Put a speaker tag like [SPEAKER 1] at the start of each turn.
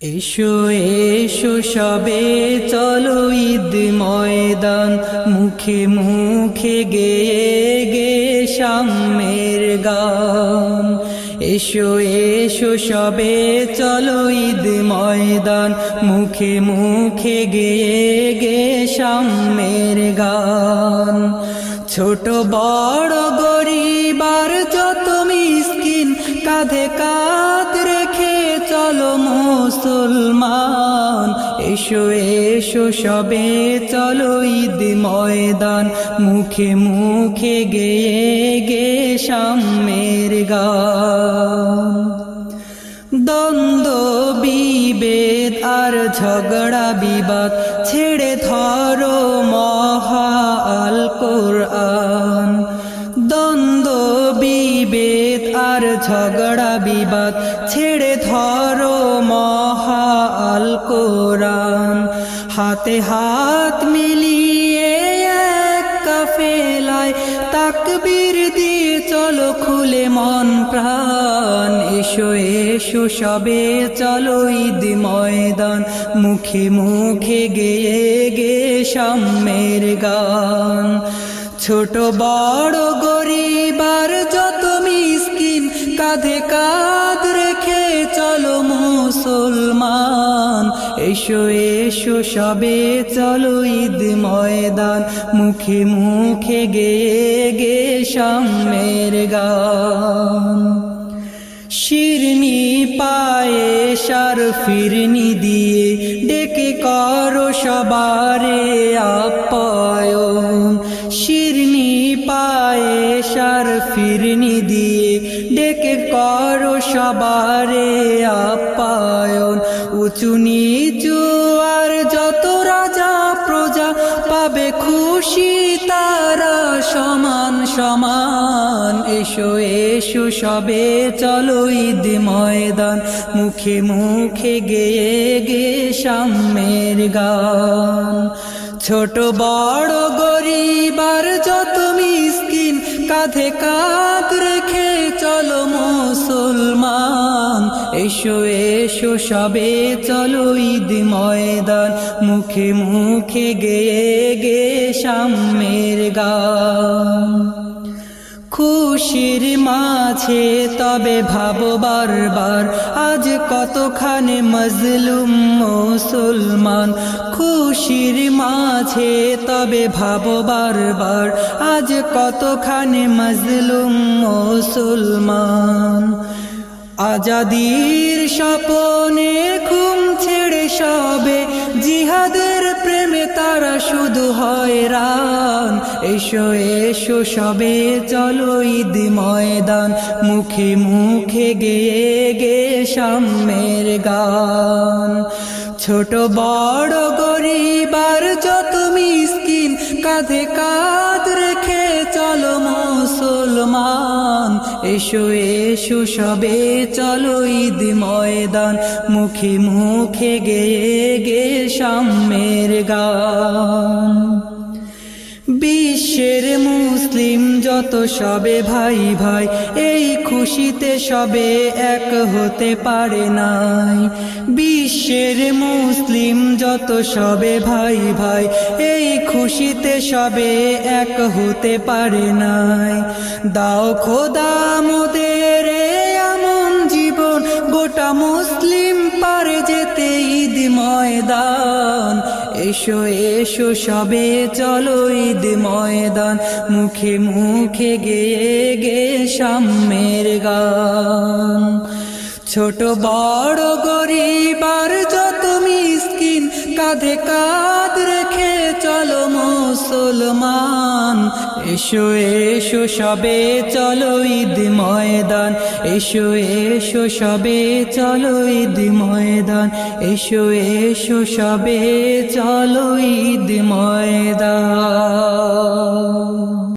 [SPEAKER 1] এসো এসো সবে, চলো ঈদ ময়দান। মুখে মুখে গেয়ে গে সামের গান। এসো এসো সবে, চলো ঈদ ময়দান। মুখে মুখে গেয়ে গে সামের গান। ছোট, বড় গরিবার যত মিসকিন কাঁধে চলো মুসলমান। এসো এসো সবে, চলো ঈদ ময়দান। মুখে মুখে গেয়ে গে সামের গান। দ্বন্দ্ব, বিভেদ আর ঝগড়া, বিবাদ ছেড়ে ধরো মহা আল দ্বন্দ্ব, বিভেদ আর ঝগড়া, বিবাদ কোরআন। হাতে হাত মিলিয়ে এক কাফেলায় তাকবীর দিয়ে চলো, খুলে মন প্রাণ। এসো এসো, সবে চলো ঈদ ময়দান। মুখে মুখে গেয়ে গে সামের গান। ছোট বড় মিসকিন কাঁধে কাঁধ রেখে চলো মুসলমান। এসো এসো, সবে চলো ঈদ ময়দান। মুখে মুখে গেয়ে গে সামের গান। শিরনি পায়ে সার ফিরনি দিয়ে, ডেকে করো সবারে শিরনি পায়ে সার ফিরনি দিয়ে, ডেকে করো সবারে আপ্যায়ন। উঁচু নিচু আর যত রাজা প্রজা পাবে খুশি, তারা সমান সমান। এসো এসো, সবে চলো ঈদ ময়দান। মুখে মুখে গেয়ে গে সামের গান। ছোট বড় গরিবার যত মিসকিন কাঁধে কাঁধ রেখে চলো মুসলমান। এসো এসো, সবে চলো ঈদ ময়দান। মুখে মুখে গেয়ে গে সামের গান। খুশির মাঝে, তবে ভাবো বারবার, আজ কতখানে মজলুম মুসলমান। খুশির মাঝে, তবে ভাবো বারবার, আজ কতখানে মজলুম মুসলমান। আজাদির স্বপনে ঘুম ছেড়ে সবে, জিহাদের তারা শুধু হয়রান। এসো এসো, সবে চলো ঈদ ময়দান। মুখে মুখে গেয়ে গে সামের গান। ছোট, বড় গরিবার যত মিসকিন, কাঁধে কাঁধ রেখে চলো মুসলমান। এসো এসো সবে চলো ঈদ ময়দান। মুখে মুখে গেয়ে গে সামের গান। বিশ্বের মুসলিম যত সবে ভাই ভাই, এই খুশিতে সবে এক হতে পারে নাই। বিশ্বের মুসলিম যত সবে ভাই ভাই, এই খুশিতে সবে এক হতে পারে নাই। দাও খোদা মোদের এমন জীবন, গোটা মুসলিম পারে যেতে ঈদ ময়দান। এসো এসো সবে চলো ঈদ ময়দান। মুখে মুখে গেয়ে গে সামের গান। ছোট, বড় গরিবার যত মিসকিন, কাঁধে কাঁধ রেখে চলো মুসলমান। এসো এসো সবে চলো ঈদ ময়দান। এসো এসো সবে চলো ঈদ ময়দান। এসো এসো সবে চলো ঈদ ময়দান।